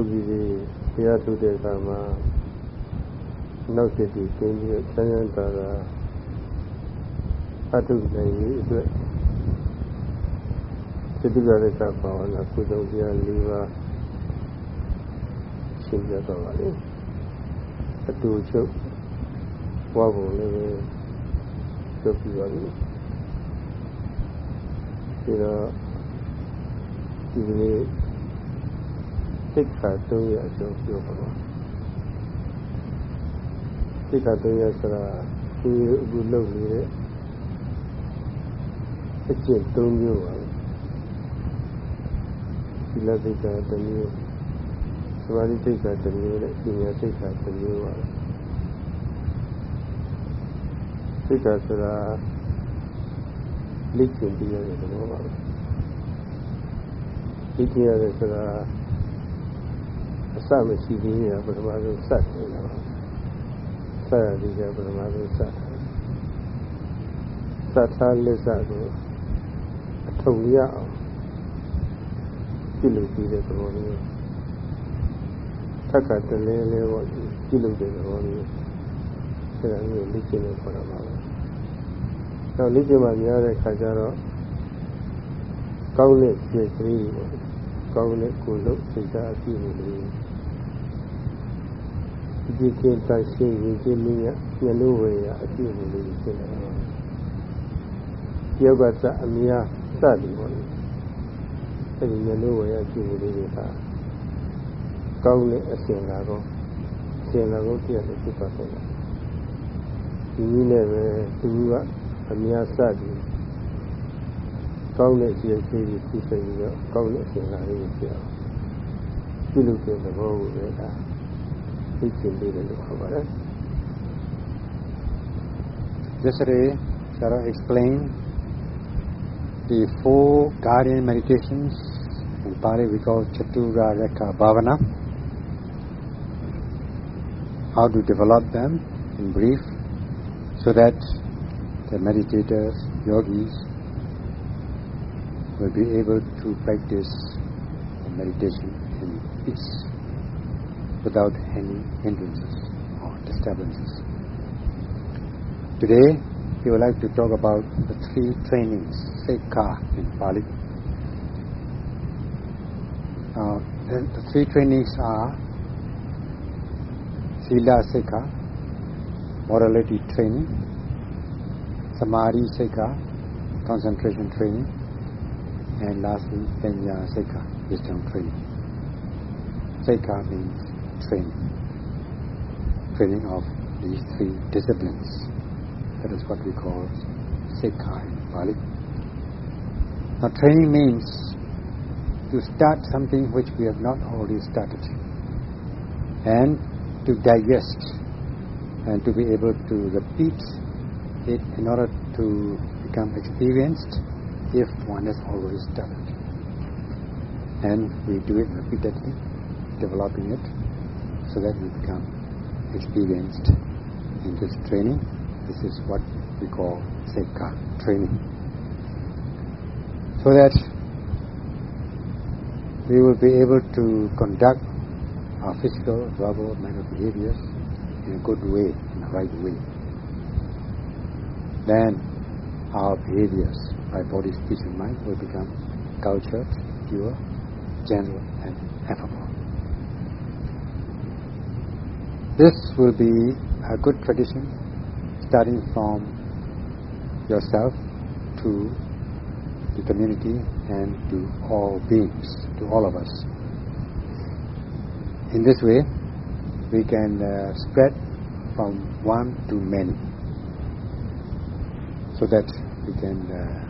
ယောဂီတွေတရားထုတ်တဲ့အခါမှာနောက်စိတ်တွေကျင်းပြီးဆန်းဆန်းသာသာအထုနိုင်ရေးအတွက်သတိရတဲ့ကဘာဝနာကုသိုလ်တရား၄ပါးရှင်းပြတော့ပါလေအတူချုပ်ဘဝပုံလေးပဲချုပ်ပြီးပါပြီဒီတော့ဒီနေ့ သိက္ခာ၃ရဲ့အကျိုးပြောပါတော့သိက္ခာ၃ရဲ့ဆိုတာဒီအခုလုပ်နေတဲ့အကျင့်၃မျိုးပါပဲသီလသိက္ခာ၃မျိုးသမာဓိသိက္ခာ၃မျိုးနဲ့ပညာသိက္ခာ၃မျိုးပါပဲသိက္ခာဆိုတာလက်ကျင့်တရားတွေတော့ပါပဲသိက္ခာဆိုတာ အစမရှိသေးရင်ပထမဆုံးစတယ်နော်စရသည်ကပထမဆုံးစတယ်စထားလက်စကိုအထုံရအောင်ပြုလုပ်ပြီးတဲ့သဘောမျိုးထက်ကတလဲလဲပေါ့ပြုလုပ်တဲ့သဘောမျိုးအဲဒါမျိုးလိကျင်လို့ခေါ်တာပါပဲတော့လိကျင်မှများတဲ့ခါကျတော့ကောင်းတဲ့စိတ်ကလေးပေါ့ ကောင်းတဲ့ကိုယ်လုံးစိတ်ဓာတ်အပြည့်အစုံဒီကိစ္စရှိရင်ဒီနည်းညလို့ဝေရအပြည့်အစုံလေးဖြစ်နေတာပါယောဂစအများစသည်ပေါ့လေအဲဒီညလို့ဝေရအပြည့်အစုံလေးတွေကကောင်းတဲ့အစဉ်လာတော့အစဉ်လာကိုပြည့်တယ်ဖြစ်ပါတယ်ဒီနည်းနဲ့ပဲသူကအများစသည် ကောင်းတဲ့စိတ်ကလေးကိုသိစိတ်ပြီးတော့ကောင်းတဲ့အစဉ်လာလေးကိုပြအောင်ပြုလုပ်တဲ့သဘောကိုပဲဒါသိချင်သေးတယ်လို့ခေါ်ပါတယ် Yesterday, Sarah explained the four guardian meditations in Pali we call Chatura Rekha Bhavana. How to develop them in brief so that the meditators, yogis, will be able to practice meditation in peace without any hindrances or disturbances. Today, we would like to talk about the three trainings, Sikkha in Pali. Uh, the, the three trainings are Sila Sikkha, morality training, Samadhi Sikkha, concentration training, and lastly, Panya Sikkha, wisdom training. Sikkha means training, training of these three disciplines. That is what we call Sikkha in. Now, training means to start something which we have not already started, and to digest, and to be able to repeat it in order to become experienced if one has already started. And we do it repeatedly, developing it so that we become experienced in this training. This is what we call Sikkha training. So that we will be able to conduct our physical, verbal, mental behaviors in a good way, in the right way. Then our behaviors by body, speech, and mind will become cultured, pure, gentle, and affable. This will be a good tradition starting from yourself to the community and to all beings, to all of us. In this way, we can uh, spread from one to many so that we can uh,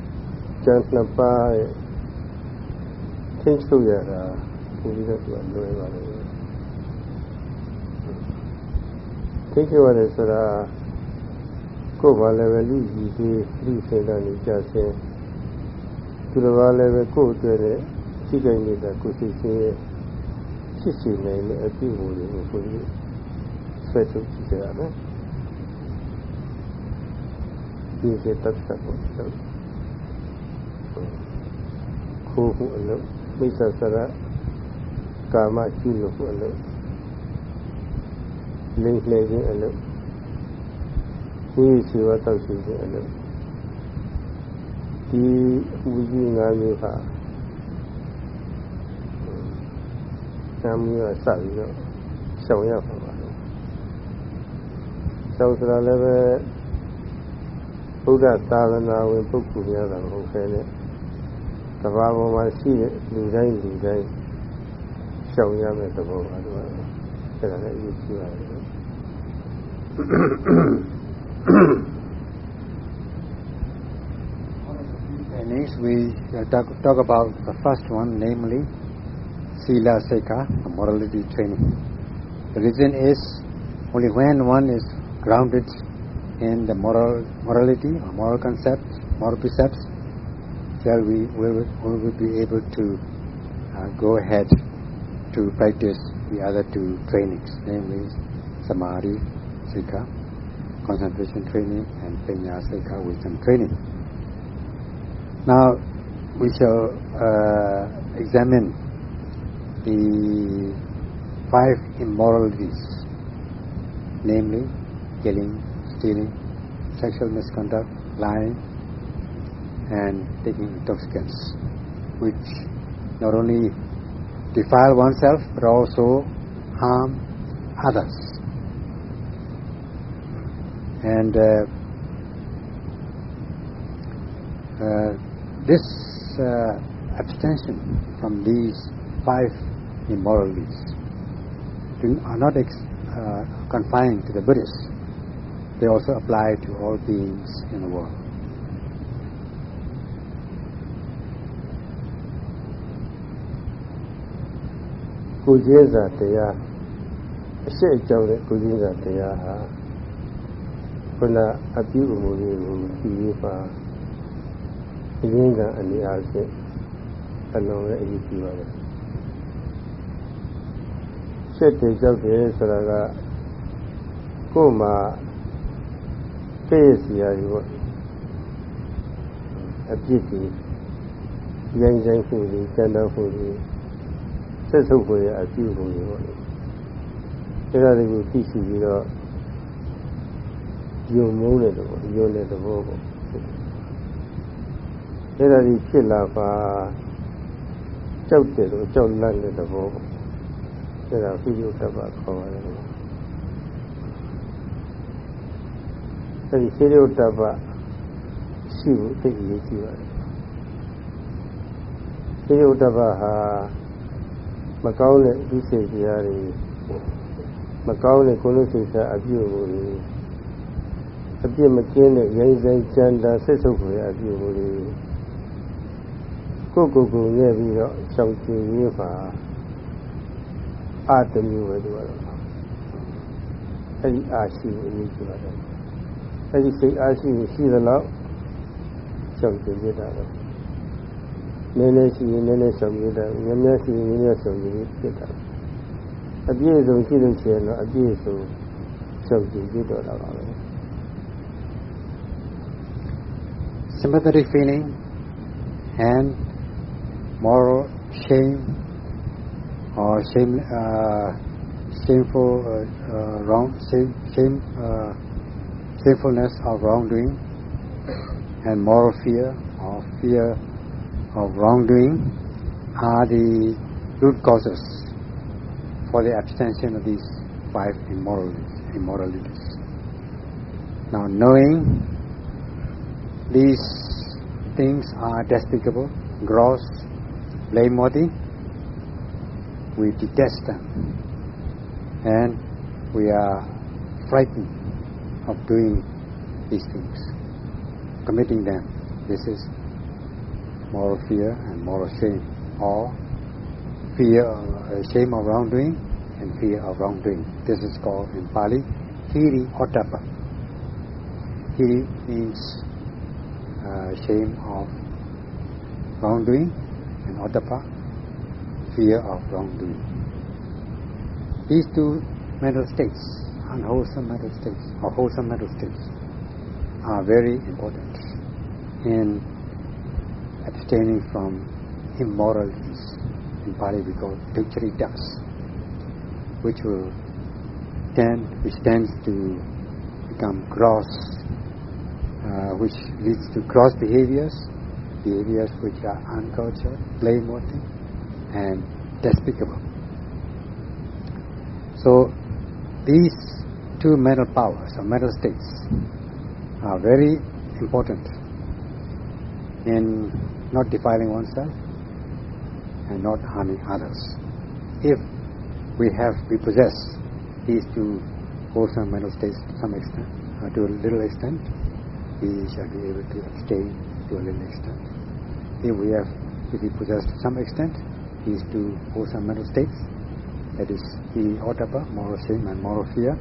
ကျန်နှစ်ပါးရဲ့ထိန်းချုပ်ရတာပုံပြီးတော့သူကလွယ်ပါလေထိန်းချုပ်ရတယ်ဆိုတာကိုယ်ဘာလည်းပဲလူကြီးကြီးလူစေတနေကြဆင်းသူတော်ဘာလည်းပဲကိုယ်အတွက်နဲ့ရှိကြနေတာကိုယ်စိတ်ဆင်းရဲဖြစ်စီနိုင်တဲ့အပြုအမူတွေကိုကိုယ်ကြီးဆွဲထုတ်ကြည့်ကြရမယ်ဒီစေတတ်ဆက်ဖို့ ခိုးမှုအလုပ်မိစ္ဆာစရကာမကျူးလွန်မှုအလုပ်လိမ့်လှည့်ခြင်းအလုပ်ကိုယ်ရှိဝတ်တောက်ရှိခြင်းအလုပ်ဒီအမှုကြီး၅မျိုးဟာနာမည်ကစပြီးတော့ရှောင်ရပါပါရှောင်ဆိုတာလည်းပဲဘုရားသာသနာဝင်ပုဂ္ဂိုလ်များတာမဟုတ်ခဲနဲ့ သဘာဝမှာရှိတဲ့လူတိုင်းလူတိုင်းရှောင်ရမယ့်သဘောပါလို့အဲ့ဒါလည်းအရေးကြီးပါတယ်။ Next we talk, talk about the first one, namely Sila Sikkha, morality training. The reason is only when one is grounded in the moral morality, moral concept, moral precepts, shall we will, will be able to uh, go ahead to practice the other two trainings, namely Samadhi Sikkha, concentration training, and Penya Sikkha, wisdom training. Now we shall uh, examine the five immoralities, namely killing, stealing, sexual misconduct, lying, and taking intoxicants, which not only defile oneself but also harm others. And uh, uh, this uh, abstention from these five immoralities are not uh, confined to the Buddhists. They also apply to all beings in the world. ကိုကျင်းစာတရားအရှိအကြောင်းနဲ့ကိုကျင်းစာတရားဟာခုနအပြုအမူတွေကိုကြည့်ရပါအရင်းကအနေအားဖြင့်အလုံးနဲ့အရေးကြီးပါတယ်ရှစ်တေကြောက်တယ်ဆိုတာကကိုယ်မှာသိရစီရည်ပေါ့အပြစ်ကြီးရိုင်းဆိုင်မှုတွေစံတော်မှုတွေ ဆက်ဆုပ်ကိုရအပြုမှုတွေပေါ့လေအဲ့ဒါတွေကိုသိရှိပြီးတော့ယုံမုန်းတဲ့သဘောယုံတဲ့သဘောပေါ့အဲ့ဒါကြီးဖြစ်လာပါကြောက်တယ်လို့ကြောက်လန့်တဲ့သဘောပေါ့အဲ့ဒါဖိယုတ္တပခေါ်ရတယ်အဲ့ဒီဖိယုတ္တပရှိဖို့သိရည်ကြည့်ပါတယ်ဖိယုတ္တပဟာ မကောင်းတဲ့ဒီစိတ်တရားတွေမကောင်းတဲ့ကိုယ်လုံးစိတ်ဓာတ်အပြုအမူတွေအပြစ်မကင်းတဲ့ရိုင်းဆိုင်ကြမ်းတာဆက်ဆုပ်ခွေအပြုအမူတွေကိုကိုကိုကိုရဲ့ပြီးတော့ရှောင်ကျင်ရေးပါအတမျိုးပဲသူကတော့အဲ့ဒီအာရှိကိုအရေးကြီးပါတယ်အဲ့ဒီစိတ်အားရှိရှိသလောက်ရှောင်ကျင်ရတာပဲ နည်းနည်းရှိရင်နည်းနည်းရှောင်ရတာများများရှိရင်များများရှောင်ရဖြစ်တာအပြည့်စုံရှိလို့ရှိရင်တော့အပြည့်စုံရှောင်ကျင်ရတော့တာပါပဲ sympathetic feeling and moral shame or shame, uh, shameful uh, uh, wrong, shame, shame uh, shamefulness of wrongdoing, and moral fear or fear of wrongdoing are the root causes for the abstention of these five immoralities. immoralities. Now, knowing these things are despicable, gross, blameworthy. We detest them. And we are frightened of doing these things, committing them. This is moral fear and moral shame, or fear, uh, shame of wrongdoing, and fear of wrongdoing. This is called in Pali, Hiri Ottappa. Hiri means uh, shame of wrongdoing, and Ottappa, fear of wrongdoing. These two mental states, unwholesome mental states, or wholesome mental states, are very important in abstaining from immoralities. In Pali we call duccaritas, which will tend, which tends to become gross, uh, which leads to gross behaviors, behaviors which are uncultured, blameworthy, and despicable. So these two mental powers or mental states are very important in not defiling oneself and not harming others. If we have, we possess these two wholesome mental states to some extent, uh, to a little extent, we shall be able to abstain to a little extent. If we have, if we possess to some extent these two wholesome mental states, that is the ottappa, moral shame and moral fear,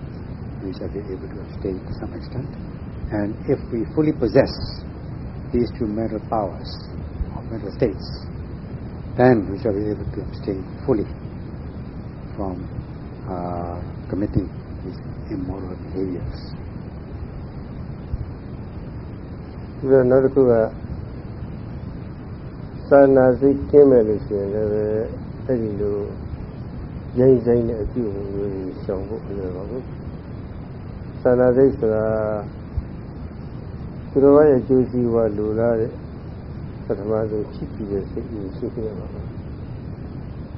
we shall be able to abstain to some extent. And if we fully possess these two mental powers mental states, then we shall be able to abstain fully from uh, committing these immoral behaviors. ဒီတော့နောက်တစ်ခုကသာနာစိတ်ကင်းမဲ့လို့ရှိရင်လည်းအဲ့ဒီလိုရိုင်းဆိုင်တဲ့အပြုအမူမျိုးတွေရှောင်ဖို့မလွယ်ပါဘူးသာနာစိတ်ဆိုတာသူတော်ရဲ့ကြိုးစည်းဝါလူလားတဲ့ပ ထမဆုံးချစ်ကြည်တဲ့စိတ်ကိုရှိခဲ့ရပါမယ်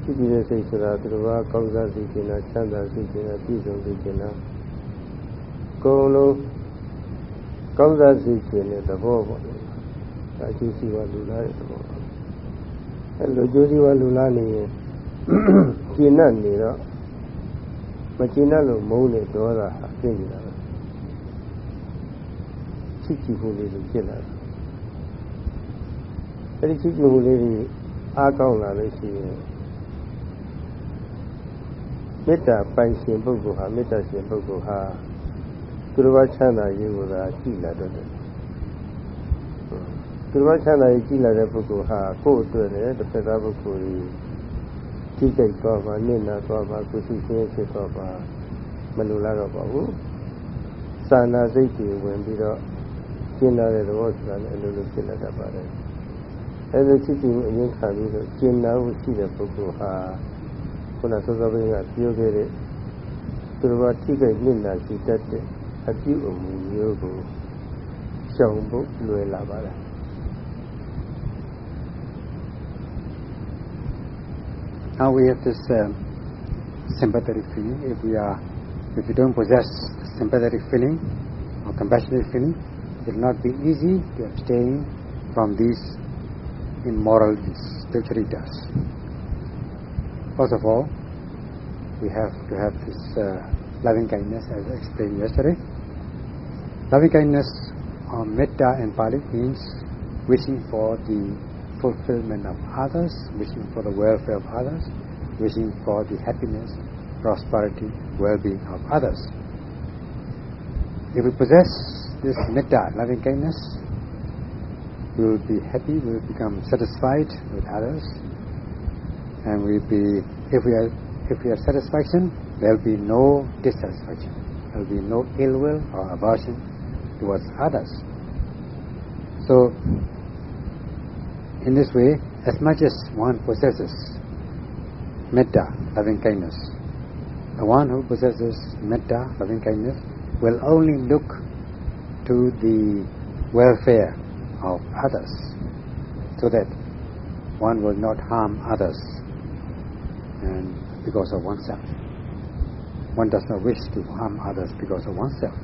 ချစ်ကြည်တဲ့စိတ်ဆိုတာသူတော်ကောင်းစားစိတ်ကျင်တာချမ်းသာစိတ်ကျင်တာပြည့်စုံစိတ်ကျင်တာကိုယ်လုံးကောင်းစားစိတ်ကျင်တဲ့သဘောပေါ့ဒါအကျိုးစီးပွားလူလားတဲ့သဘောအဲလိုအကျိုးစီးပွားလူလားနေရင်ကျင်တ်နေတော့မကျင်တ်လို့မုန်းတဲ့ဒေါသဟာပြင်းနေတာပဲချစ်ကြည်မှုလေးလိုဖြစ်လာတယ် အဲဒီချစ်ကြည်မှုလေးတွေအားကောင်းလာလို့ရှိရင်မေတ္တာပိုင်ရှင်ပုဂ္ဂိုလ်ဟာမေတ္တာရှင်ပုဂ္ဂိုလ်ဟာသူတော်ဘာချမ်းသာရေးကိုသာကြည်လာတော့တယ်သူတော်ဘာချမ်းသာရေးကြည်လာတဲ့ပုဂ္ဂိုလ်ဟာကိုယ့်အတွက်လည်းတစ်ဖက်သားပုဂ္ဂိုလ်ကြီးကြိတ်သွားပါနစ်နာသွားပါကိုယ်ရှိခြင်းဖြစ်သွားပါမလိုလားတော့ပါဘူးစာနာစိတ်တွေဝင်ပြီးတော့ကျင်လာတဲ့သဘောဆိုတာလည်းအလိုလိုဖြစ်လာတတ်ပါတယ် အဲလိုချစ်ကြည်မှုအရင်ခံပြီးတော့ကျင်နာမှုရှိတဲ့ပုဂ္ဂိုလ်ဟာခုနစောစောကပြောခဲ့တဲ့သူတော်ဘာထိခိုက်နစ်နာရှိတတ်တဲ့အပြုအမူမျိုးကိုရှောင်ဖို့လွယ်လာပါတယ် Now we have this uh, sympathetic feeling. If we are, if we don't possess sympathetic feeling or compassionate feeling, it will not be easy to abstain from these immoralities, spiritualities. First of all, we have to have this uh, loving kindness, as I explained yesterday. Loving kindness, or metta in Pali, means wishing for the fulfillment of others, wishing for the welfare of others, wishing for the happiness, prosperity, well-being of others. If we possess this metta, loving kindness, we will be happy, we will become satisfied with others, and we'll be, if we are, if we have satisfaction, there will be no dissatisfaction, there will be no ill will or aversion towards others. So, in this way, as much as one possesses metta, loving kindness, the one who possesses metta, loving kindness, will only look to the welfare of others, so that one will not harm others, and because of oneself. One does not wish to harm others because of oneself.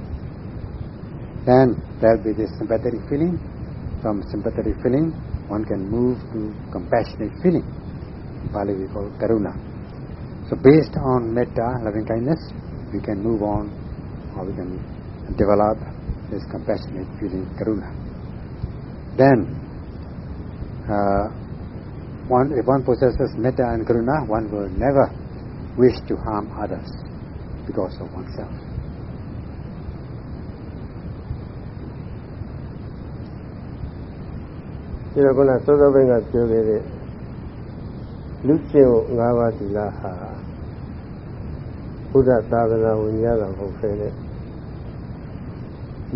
Then there will be this sympathetic feeling. From sympathetic feeling, one can move to compassionate feeling. In Pali we call karuna. So based on metta, loving kindness, we can move on or we can develop this compassionate feeling, karuna. Then, uh, one, if one possesses metta and karuna, one will never wish to harm others because of oneself. ဒီတော့ခုနစောစောပိုင်းကပြောခဲ့တဲ့လူကျင့်ကို၅ပါးသီလဟာဘုရားသာသနာဝင်ရတာမဟုတ်ဖ ೇನೆ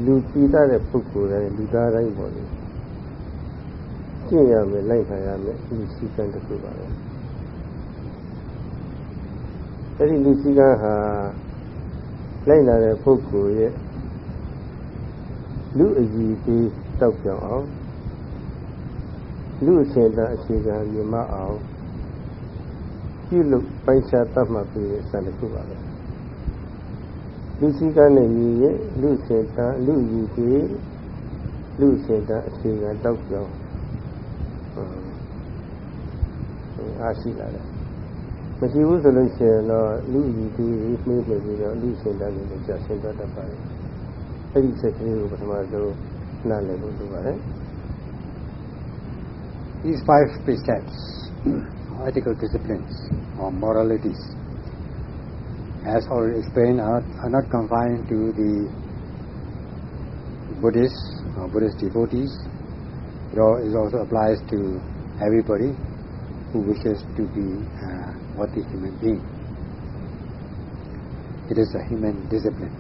လူကြည်တဲ့ပုဂ္ဂိုလ်တိုင်းလူသားတိုင်းပေါ်လေ ကျင့်ရမယ်လိုက်ခံရမယ်လူစည်းကမ်းတစ်ခုပါပဲအဲဒီလူစည်းကမ်းဟာလိုက်လာတဲ့ပုဂ္ဂိုလ်ရဲ့လူအည်ကြီးတောက်ပြောင်အောင်လူအရှင်သာအခြေခံမြင်မအောင်ပြုလုပ်ပိုင်ခြားတတ်မှတ်ပြီးတဲ့စံတစ်ခုပါပဲလူစည်းကမ်းနဲ့ညီရင်လူရှင်သာလူရည်ကြီးလူရှင်သာအခြေခံတောက်ပြောင် အားရှိလာတယ်မရှိဘူးဆိုလို့ရှိရင်တော့လူရည်ကြီးနှိမ့်နေပြီးတော့လူရှင်သာကိုကြာရှင်းတတ်ပါတယ်အဲ့ဒီစက်ကလေးကိုပထမဆုံးနားလည်ဖို့လိုပါတယ် These five precepts, ethical disciplines or moralities, as already explained, are, are not confined to the Buddhists or Buddhist devotees. It, it also applies to everybody who wishes to be a worthy human being. It is a human discipline.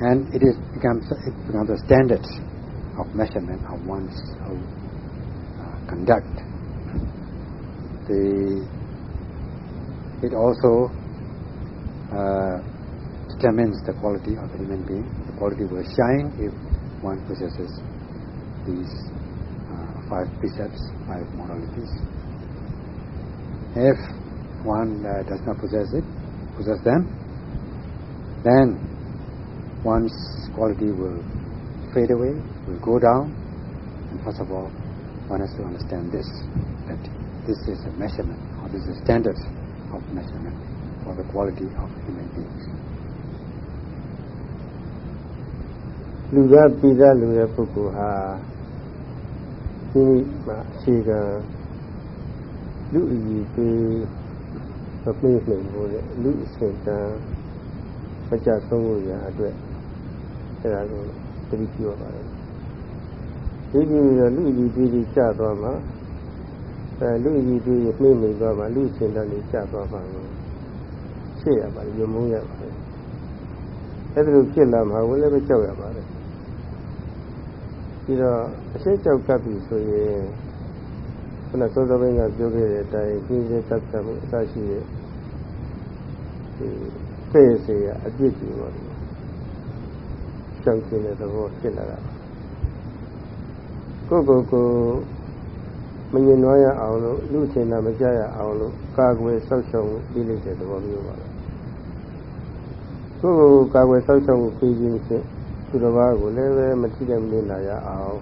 And it is becomes it becomes a standard of measurement of one's uh, conduct. The, it also uh, determines the quality of a human being. The quality will shine if one possesses these uh, five precepts, five moralities. If one uh, does not possess it, possess them, then one's quality will fade away, will go down. And first of all, one has to understand this, that this is a measurement, or this is a standard of measurement for the quality of human beings. လူသားပြည်သားလူရဲ့ပုဂ္ဂိုလ်ဟာ ဒီမှာအခြေခံလူအည်သေးမပြည့်စုံဘူးလေလူအစဉ်တန်းမကြဆုံးလို့ရအတွက်အဲ့ဒါကိုသတိပြုရပါတယ်ဒီကြည့်ပြီးတော့လူကြီးကြီးကြီးကျသွားမှာအဲလူကြီးကြီးနှိမ့်နေသွားမှာလူစင်တန်းကြီးကျသွားမှာရှေ့ရပါတယ်ယုံမုန်းရပါတယ်အဲ့ဒါလိုဖြစ်လာမှာဝင်လည်းပဲကြောက်ရပါတယ် ပြီးတော့အရှိကြောက်ကပ်ပြီဆိုရင်ခုနစောစောပိုင်းကပြောခဲ့တဲ့အတိုင်းကျင်းစေတပ်ဖြတ်မှုအစရှိတဲ့ဒီဖေးစေရအပြစ်ကြီးပါကြောက်ခြင်းတဲ့သဘောဖြစ်လာတာကိုယ့်ကိုယ်ကိုမငြင်းနွားရအောင်လို့လူချင်းတာမကြရအောင်လို့ကာကွယ်ဆောက်ရှောက်ပြီးလိုက်တဲ့သဘောမျိုးပါပဲကိုယ့်ကိုယ်ကာကွယ်ဆောက်ရှောက်ပြီးခြင်းဖြင့် သူတစ်ပါးကိုလည်းပဲမထိတဲ့မနေလာရအောင်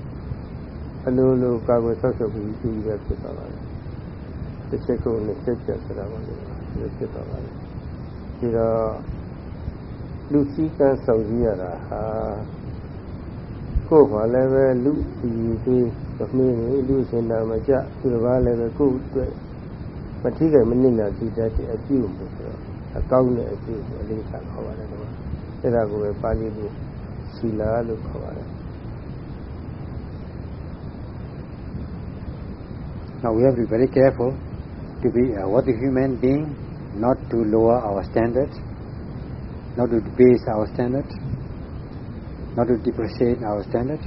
အလိုလိုကာကွယ်ဆောက်ရှောက်ပြီးပြီးပဲဖြစ်သွားပါတယ်တစ်ချက်ကိုနဲ့ချက်ချက်ဆိုတာပါလေဒီဖြစ်သွားပါတယ်ဒီတော့လူစည်းကမ်းဆောင်ကြည့်ရတာဟာကိုယ်ကလည်းပဲလူဒီသေးသမီးတွေလူစင်တာမကြသူတစ်ပါးလည်းပဲကိုယ်အတွက်မထိခိုက်မနစ်နာကြည့်တတ်တဲ့အပြုမှုဆိုတော့အကောင်းတဲ့အပြုအလေးစားခေါ်ပါတယ်ကွာအဲ့ဒါကိုပဲပါဠိလို Sila lo. Now we have to be very careful to be uh, what human being, not to lower our standards, not to debase our standards, not to depreciate our standards,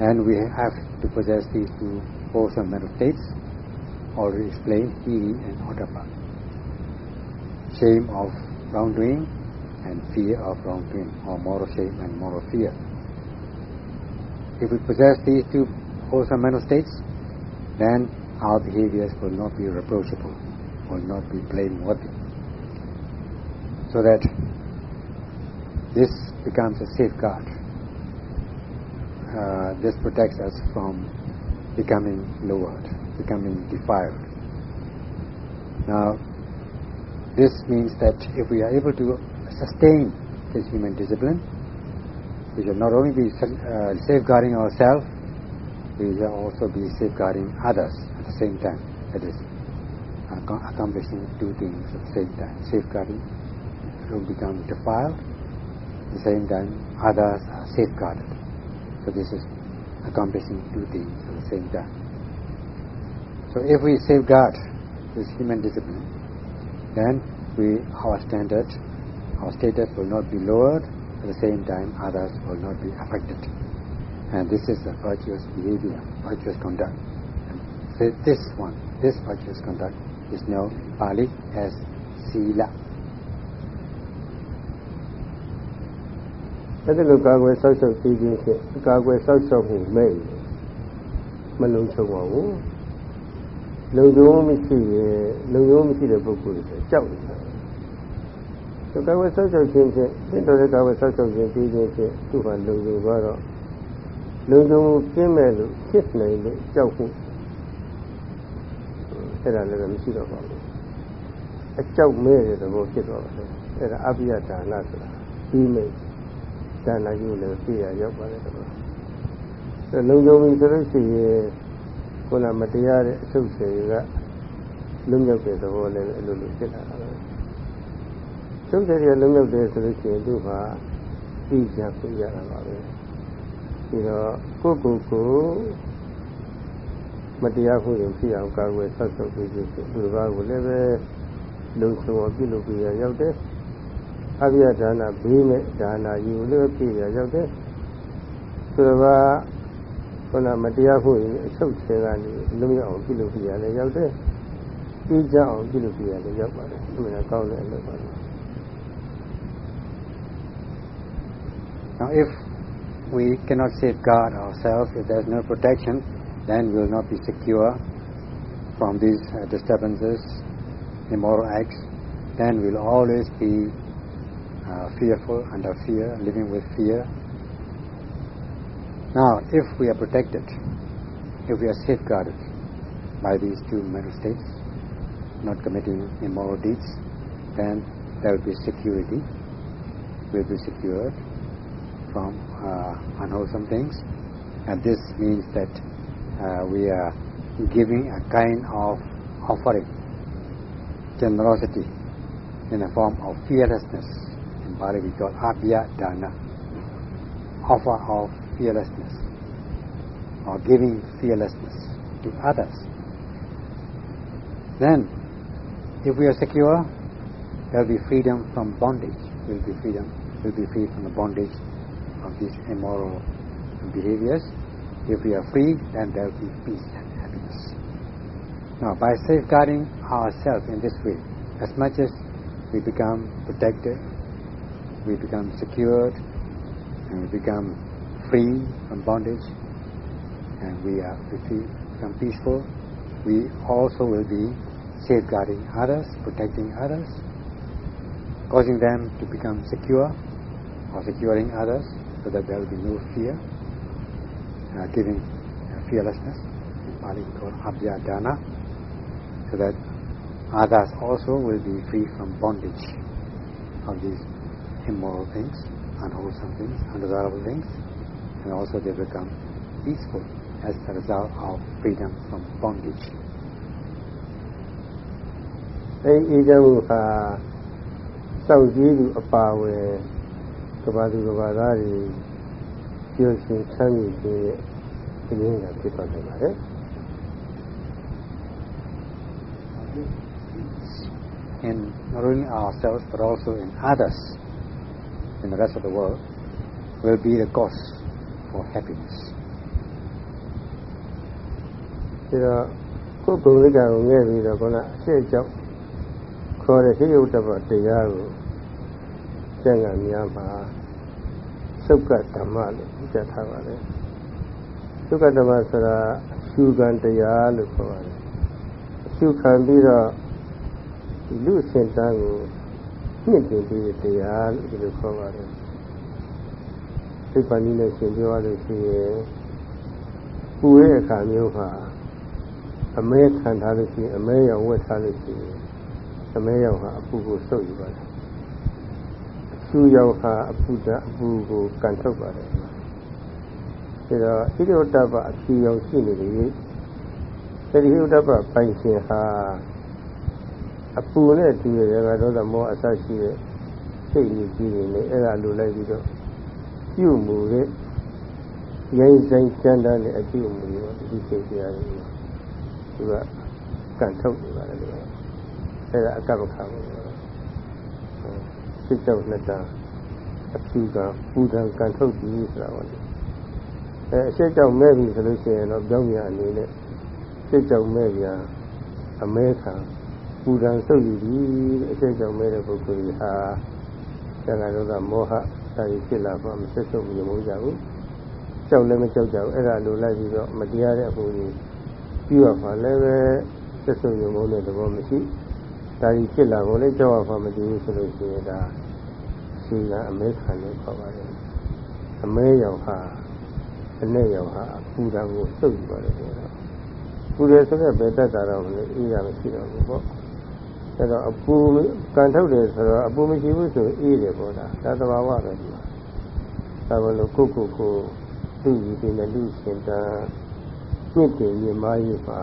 and we have to possess these two wholesome mental states, or explain, hiri and ottappa. Shame of wrongdoing and fear of wrongdoing, or moral shame and moral fear. If we possess these two wholesome mental states, then our behaviors will not be reproachable, will not be blameworthy so that this becomes a safeguard. Uh, this protects us from becoming lowered, becoming defiled. Now, this means that if we are able to sustain this human discipline, we should not only be uh, safeguarding ourselves, we will also be safeguarding others at the same time. That is, accomplishing two things at the same time. Safeguarding will become defiled. At the same time, others are safeguarded. So this is accomplishing two things at the same time. So if we safeguard this human discipline, then we, our standard, our status will not be lowered. At the same time, others will not be affected. And this is a virtuous behavior, virtuous conduct. And this one, this virtuous conduct is known Pali as Sila. အဲ့ဒါလိုကာကွယ်ဆောက်ရှောက်သိခြင်းဖြင့်ကာကွယ်ဆောက်ရှောက်မှုမဲ့မလုံခြုံပါဘူးလုံခြုံမရှိရင်လုံခြုံမရှိတဲ့ပုဂ္ဂိုလ်တွေကြောက်နေတာ ဒီကာကွယ်ဆောက်ရှောက်ခြင်းဖြင့်တင့်တော်တဲ့ကာကွယ်ဆောက်ရှောက်ခြင်းပြီးခြင်းဖြင့်သူ့ဘာလုံခြုံသွားတော့လုံခြုံမှုပြင်းမဲ့လို့ဖြစ်နိုင်လို့ကြောက်မှုအဲ့ဒါလည်းမရှိတော့ပါဘူးအကြောက်မဲ့တဲ့သဘောဖြစ်သွားပါတယ်အဲ့ဒါအပိယဒါနဆိုတာပြီးမဲ့ဒါနယူလည်းပြည့်ရရောက်ပါတယ်တော့အဲ့လုံခြုံပြီဆိုလို့ရှိရင်ခုနမတရားတဲ့အဆုတ်ဆယ်ကလုံရောက်တဲ့သဘောလည်းအဲ့လိုလိုဖြစ်လာတာပဲ ဆုတ်ဆယ်ကလုံရောက်တယ်ဆိုလို့ရှိရင်သူ့ဟာပြီးကြပြရတာပါပဲပြီးတော့ကိုယ့်ကိုယ်ကိုမတရားမှုရင်ဖြစ်အောင်ကာကွယ်ဆက်ဆုပ်ပြီးသူတစ်ပါးကိုလည်းပဲလုံခြုံအောင်ပြုလုပ်ပြီးရရောက်တယ်အဘိယဒါနဘေးမဲ့ဒါနယူလို့ပြည့်ရရောက်တယ်သူတစ်ပါးခုနမတရားမှုရင်အချုပ်ဆဲကနေလုံရအောင်ပြုလုပ်ပြီးရလည်းရောက်တယ်ပြီးကြအောင်ပြုလုပ်ပြီးရလည်းရောက်ပါတယ်အမှန်ကောင်းတဲ့အလုပ်ပါ Now if we cannot safeguard ourselves, if there is no protection, then we will not be secure from these uh, disturbances, immoral acts. Then we will always be uh, fearful, under fear, living with fear. Now, if we are protected, if we are safeguarded by these two mental states, not committing immoral deeds, then there will be security, we will be secured from uh, unwholesome things. And this means that uh, we are giving a kind of offering, generosity, in the form of fearlessness. In Pali we call abhaya dana, offer of fearlessness, or giving fearlessness to others. Then, if we are secure, there will be freedom from bondage. Will be freedom. Will be free from the bondage of these immoral behaviors. If we are free, then there will be peace and happiness. Now, by safeguarding ourselves in this way, as much as we become protected, we become secured, and we become free from bondage, and we are we become peaceful, we also will be safeguarding others, protecting others, causing them to become secure or securing others so that there will be no fear, uh, giving uh, fearlessness, in Pali we call Abhaya so that others also will be free from bondage of these immoral things, unwholesome things, undesirable things, and also they become peaceful as a result of freedom from bondage. အဲဒီအေးချမ်းမှုဟာစောက်ကြီးသူအပါဝင် ကဘာသူကဘာသားတွေပြောရှင်ချမ်းမြေခြင်းရဲ့အရင်းကဖြစ်သွားနိုင်ပါတယ် in not only ourselves but also in others in the rest of the world will be the cause for happiness. ဒါတော့ကိုယ်ကုံလိကကိုငဲ့ပြီးတော့ခုနအရှိအကြောက်ခေါ်တဲ့ဟိယုတ္တပတရားကိုကျင့်ကများမှာ သုက္ကဓမ္မလို့ပြထားပါတယ်သုက္ကဓမ္မဆိုတာအရှုခံတရားလို့ခေါ်ပါတယ်အရှုခံပြီးတော့ဒီလူစင်တန်းကိုမြင့်တင်ပြီးတရားလို့ဒီလိုခေါ်ပါတယ်စိတ်ပါဏိနဲ့ရှင်ပြောရလို့ရှိရင်ပူရဲ့အခါမျိုးမှာအမဲခံထားလို့ရှိရင်အမဲရောင်ဝတ်ထားလို့ရှိရင်အမဲရောင်ဟာအပူကိုစုပ်ယူပါတယ် အဆူရောင်ဟာအပူဓာအပူကိုကန်ထုတ်ပါတယ်တော့ဣရိဝတ္တပအဖြူရောင်ရှိနေလေအဲဒီဣရိဝတ္တပပိုင်ရှင်ဟာအပူနဲ့တူရရကတော့သမောအဆရှိတဲ့စိတ်ကြီးကြီးနေလေအဲ့ဒါလိုလိုက်ပြီးတော့ပြုမှုတဲ့ရိုင်းဆိုင်စမ်းတဲ့အပြုမှုရောဒီစိတ်တရားတွေသူကကန်ထုတ်နေပါလေအဲ့ဒါအကပ္ပခါဘူး စိတ်ကြောက်လက်တာအဖြူကပူဒံကန်ထုတ်ပြီးဆိုတာပါလေအဲအချက်ကြောင့်မဲ့ပြီဆိုလို့ရှိရင်တော့ပြောင်းပြန်အနေနဲ့စိတ်ကြောင့်မဲ့ပြန်အမဲခံပူဒံဆုပ်ယူပြီးအချက်ကြောင့်မဲ့တဲ့ပုဂ္ဂိုလ်ကြီးဟာသံဃာတော်ကမောဟတာရီဖြစ်လာမှမဆက်ဆုပ်မြင်မိုးကြဘူးကြောက်လည်းမကြောက်ကြဘူးအဲ့ဒါလိုလိုက်ပြီးတော့မတရားတဲ့အမှုကြီးပြုရမှာလည်းပဲဆက်ဆုပ်မြင်မိုးတဲ့သဘောမရှိ ဒါကြီးဖြစ်လာကိုလည်းကြောက်ရမှာမတည်ဘူးဆိုလို့ရှိရင်ဒါရှိကအမဲခံလို့ခေါ်ပါတယ်အမဲရောင်ဟာအနဲ့ရောင်ဟာပူဓာကိုစုပ်ယူပါတယ်ပြောတော့ပူတယ်ဆိုတဲ့ဘယ်တက်တာတော့မလဲအေးရမရှိတော့ဘူးပေါ့အဲတော့အပူကန်ထုတ်တယ်ဆိုတော့အပူမရှိဘူးဆိုအေးတယ်ပေါ့ဒါဒါသဘာဝပဲဒီမှာဒါဘလို့ကိုကိုကိုသူ့ယူတင်တဲ့လူရှင်တာမြင့်တင်မြင့်မားရေးပါ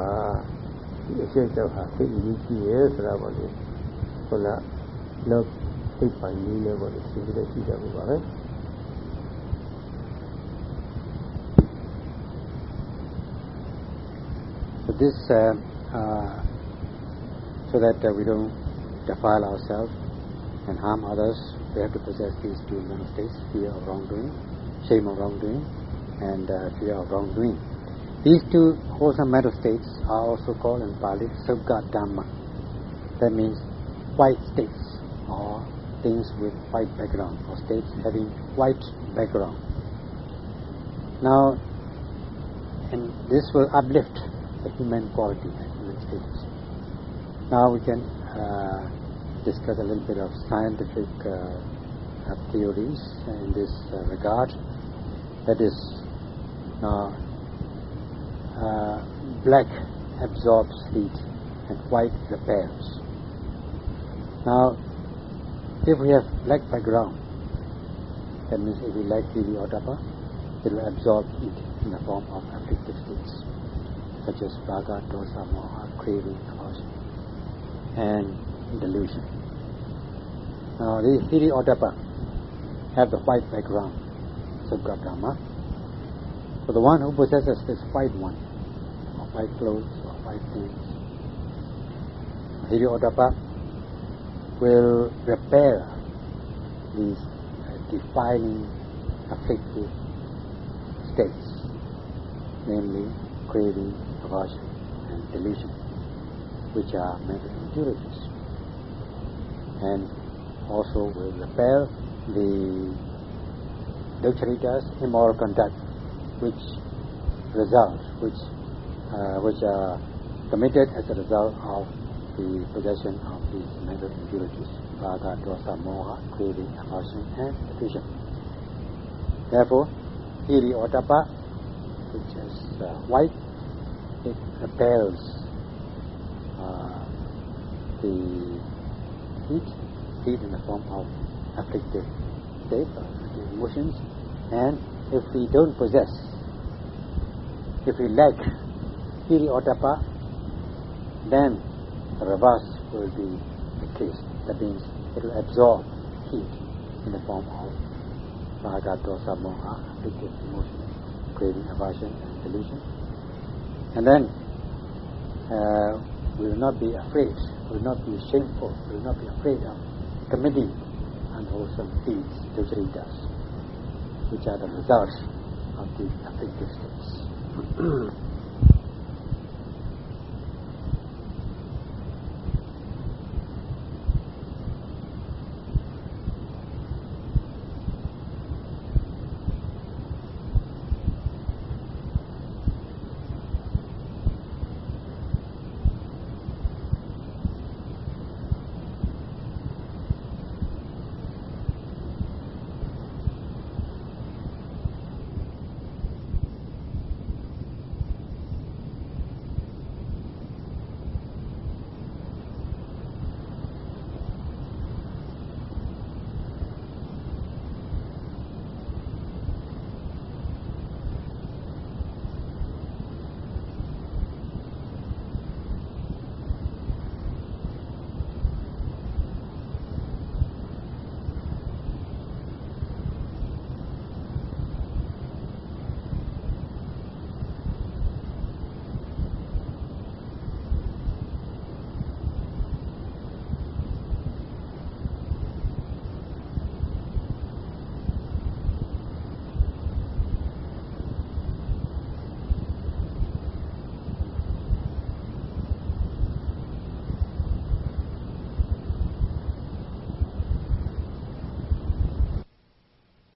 So this, uh, uh, so that uh, we don't defile ourselves and harm others, we have to possess these two mental fear of wrongdoing, shame of wrongdoing, and uh, fear of wrongdoing. These two wholesome mental states are also called in Pali Sukka Dhamma. That means white states or things with white background or states having white background. Now, and this will uplift the human quality and human status. Now we can uh, discuss a little bit of scientific uh, theories in this uh, regard. That is, uh, black absorbs heat and white repels. Now, if we have black background, that means if we like TV or it will absorb heat in the form of afflictive states such as raga, dosa, moha, craving, aversion, and delusion. Now, these hiri or have the white background, sukkadhamma. For the one who possesses this white one, white clothes, or my things, hiri ottappa will repair these uh, defiling, afflictive states, namely craving, aversion, and delusion, which are mental impurities. And also will repair the duccaritas, immoral conduct, which result, which uh, which are committed as a result of the possession of these mental impurities, raga, dosa, moha, craving, aversion, and delusion. Therefore, hiri ottappa, which is uh, white it repels uh, the heat, heat in the form of afflictive state, afflictive emotions, and if we don't possess, if we lack hiri ottappa, then the reverse will be the case. That means it will absorb heat in the form of raga, dosa, moha, afflictive emotions, craving, aversion, and delusion. And then uh, we will not be afraid, we will not be shameful, we will not be afraid of committing unwholesome deeds, duccaritas, which are the results of the afflictive states.